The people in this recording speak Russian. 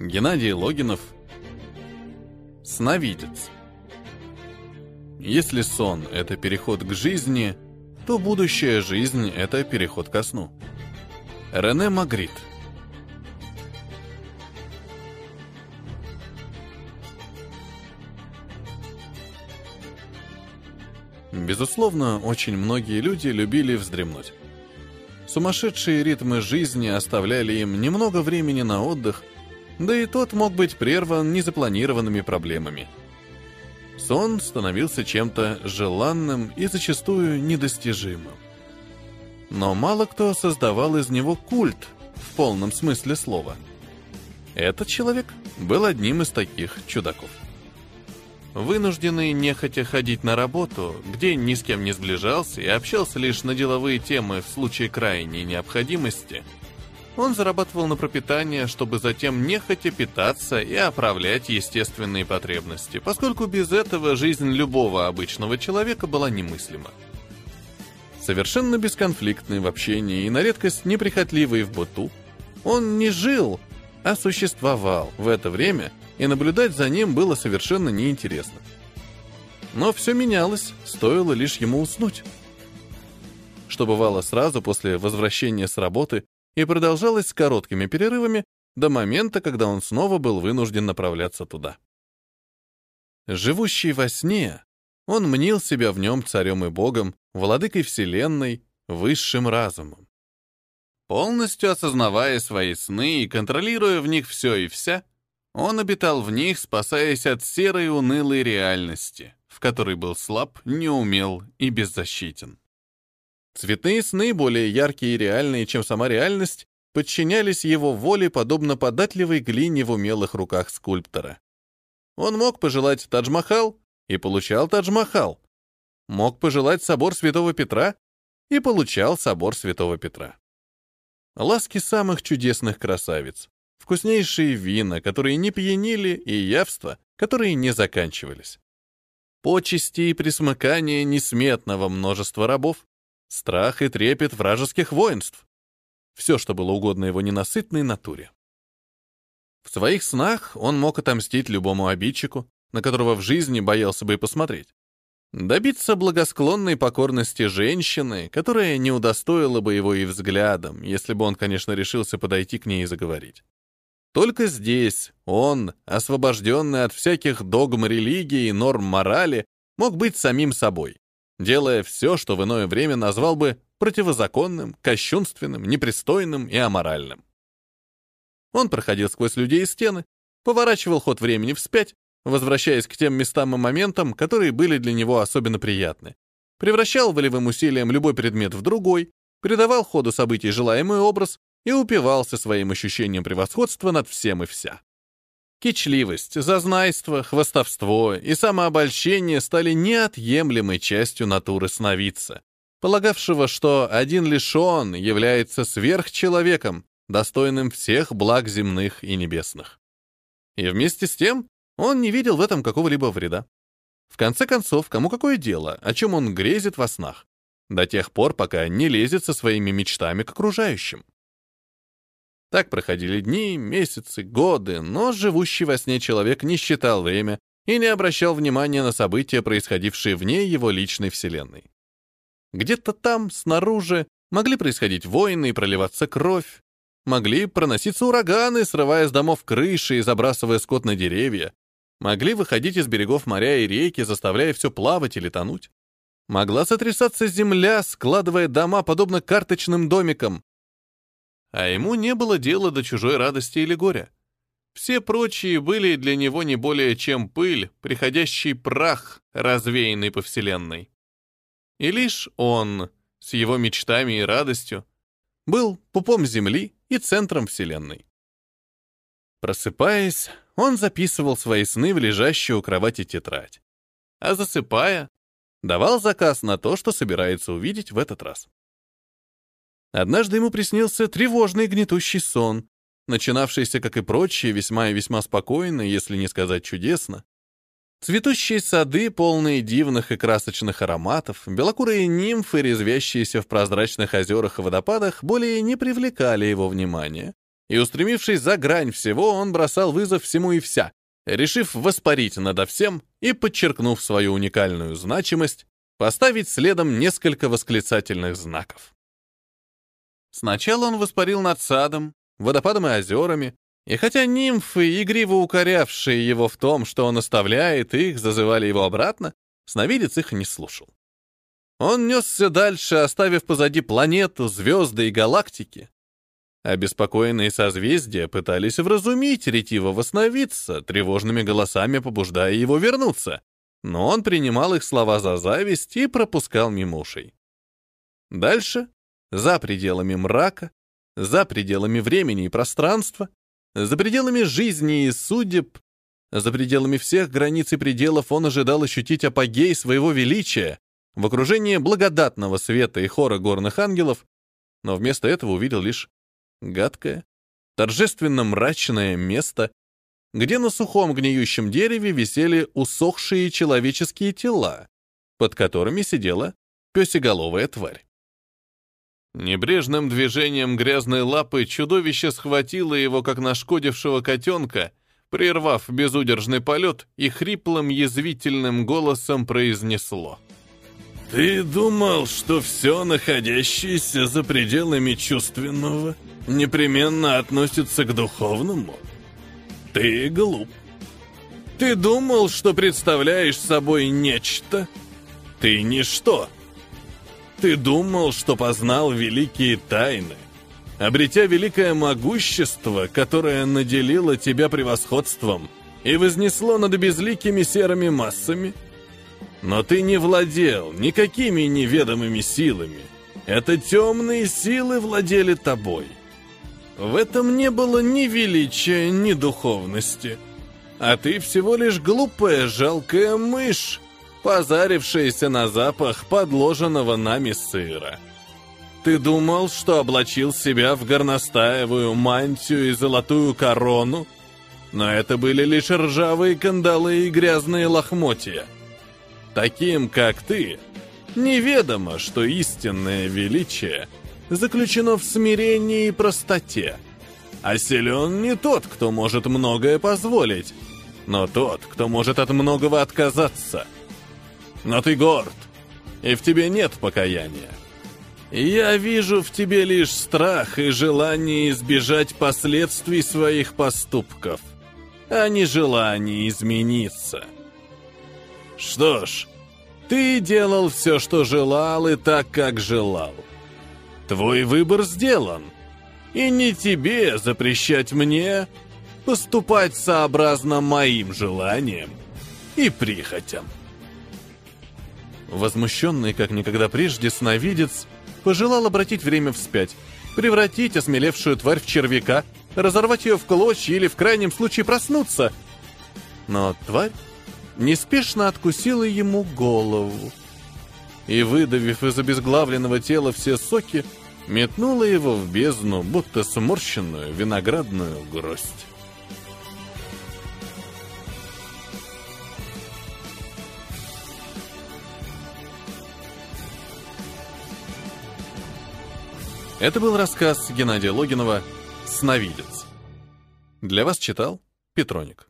Геннадий Логинов. Сновидец. Если сон — это переход к жизни, то будущая жизнь — это переход ко сну. Рене Магрит. Безусловно, очень многие люди любили вздремнуть. Сумасшедшие ритмы жизни оставляли им немного времени на отдых, да и тот мог быть прерван незапланированными проблемами. Сон становился чем-то желанным и зачастую недостижимым. Но мало кто создавал из него культ в полном смысле слова. Этот человек был одним из таких чудаков. Вынужденный нехотя ходить на работу, где ни с кем не сближался и общался лишь на деловые темы в случае крайней необходимости, он зарабатывал на пропитание, чтобы затем нехотя питаться и оправлять естественные потребности, поскольку без этого жизнь любого обычного человека была немыслима. Совершенно бесконфликтный в общении и на редкость неприхотливый в быту, он не жил, а существовал в это время – и наблюдать за ним было совершенно неинтересно. Но все менялось, стоило лишь ему уснуть. Что бывало сразу после возвращения с работы и продолжалось с короткими перерывами до момента, когда он снова был вынужден направляться туда. Живущий во сне, он мнил себя в нем царем и богом, владыкой вселенной, высшим разумом. Полностью осознавая свои сны и контролируя в них все и вся, он обитал в них, спасаясь от серой унылой реальности, в которой был слаб, неумел и беззащитен. Цветные сны, более яркие и реальные, чем сама реальность, подчинялись его воле, подобно податливой глине в умелых руках скульптора. Он мог пожелать Тадж-Махал и получал Тадж-Махал. Мог пожелать собор Святого Петра и получал собор Святого Петра. Ласки самых чудесных красавиц, вкуснейшие вина, которые не пьянили, и явства, которые не заканчивались. Почести и присмыкание несметного множества рабов, страх и трепет вражеских воинств. Все, что было угодно его ненасытной натуре. В своих снах он мог отомстить любому обидчику, на которого в жизни боялся бы и посмотреть. Добиться благосклонной покорности женщины, которая не удостоила бы его и взглядом, если бы он, конечно, решился подойти к ней и заговорить. Только здесь он, освобожденный от всяких догм религии и норм морали, мог быть самим собой, делая все, что в иное время назвал бы противозаконным, кощунственным, непристойным и аморальным. Он проходил сквозь людей и стены, поворачивал ход времени вспять, возвращаясь к тем местам и моментам, которые были для него особенно приятны, превращал волевым усилием любой предмет в другой, придавал ходу событий желаемый образ и упивался своим ощущением превосходства над всем и вся. Кичливость, зазнайство, хвастовство и самообольщение стали неотъемлемой частью натуры сновидца, полагавшего, что один лишь он является сверхчеловеком, достойным всех благ земных и небесных. И вместе с тем он не видел в этом какого-либо вреда. В конце концов, кому какое дело, о чем он грезит во снах, до тех пор, пока не лезет со своими мечтами к окружающим. Так проходили дни, месяцы, годы, но живущий во сне человек не считал время и не обращал внимания на события, происходившие вне его личной вселенной. Где-то там, снаружи, могли происходить войны и проливаться кровь, могли проноситься ураганы, срывая с домов крыши и забрасывая скот на деревья, могли выходить из берегов моря и реки, заставляя все плавать или тонуть. Могла сотрясаться земля, складывая дома, подобно карточным домикам, а ему не было дела до чужой радости или горя. Все прочие были для него не более чем пыль, приходящий прах, развеянный по вселенной. И лишь он, с его мечтами и радостью, был пупом земли и центром вселенной. Просыпаясь, он записывал свои сны в лежащую у кровати тетрадь, а засыпая, давал заказ на то, что собирается увидеть в этот раз. Однажды ему приснился тревожный гнетущий сон, начинавшийся, как и прочие, весьма и весьма спокойно, если не сказать чудесно. Цветущие сады, полные дивных и красочных ароматов, белокурые нимфы, резвящиеся в прозрачных озерах и водопадах, более не привлекали его внимания, и, устремившись за грань всего, он бросал вызов всему и вся, решив воспарить надо всем и, подчеркнув свою уникальную значимость, поставить следом несколько восклицательных знаков. Сначала он воспарил над садом, водопадом и озерами, и хотя нимфы, игриво укорявшие его в том, что он оставляет их, зазывали его обратно, сновидец их не слушал. Он несся дальше, оставив позади планету, звезды и галактики, Обеспокоенные созвездия пытались вразумить ретиво сновидца, тревожными голосами побуждая его вернуться, но он принимал их слова за зависть и пропускал мимо ушей. Дальше, за пределами мрака, за пределами времени и пространства, за пределами жизни и судеб, за пределами всех границ и пределов он ожидал ощутить апогей своего величия в окружении благодатного света и хора горных ангелов, но вместо этого увидел лишь гадкое, торжественно мрачное место, где на сухом гниющем дереве висели усохшие человеческие тела, под которыми сидела песеголовая тварь. Небрежным движением грязной лапы чудовище схватило его, как нашкодившего котенка, прервав безудержный полет и хриплым язвительным голосом произнесло. «Ты думал, что все находящееся за пределами чувственного — непременно относится к духовному? Ты глуп. Ты думал, что представляешь собой нечто? Ты ничто. Ты думал, что познал великие тайны, обретя великое могущество, которое наделило тебя превосходством и вознесло над безликими серыми массами? Но ты не владел никакими неведомыми силами. Это темные силы владели тобой. В этом не было ни величия, ни духовности. А ты всего лишь глупая, жалкая мышь, позарившаяся на запах подложенного нами сыра. Ты думал, что облачил себя в горностаевую мантию и золотую корону? Но это были лишь ржавые кандалы и грязные лохмотья. Таким, как ты, неведомо, что истинное величие — заключено в смирении и простоте. А силен не тот, кто может многое позволить, но тот, кто может от многого отказаться. Но ты горд, и в тебе нет покаяния. Я вижу в тебе лишь страх и желание избежать последствий своих поступков, а не желание измениться. Что ж, ты делал все, что желал, и так, как желал. Твой выбор сделан. И не тебе запрещать мне поступать сообразно моим желаниям и прихотям. Возмущенный, как никогда прежде, сновидец пожелал обратить время вспять, превратить осмелевшую тварь в червяка, разорвать ее в клочья или в крайнем случае проснуться. Но тварь неспешно откусила ему голову и, выдавив из обезглавленного тела все соки, метнула его в бездну, будто сморщенную виноградную гроздь. Это был рассказ Геннадия Логинова «Сновидец». Для вас читал Петроник.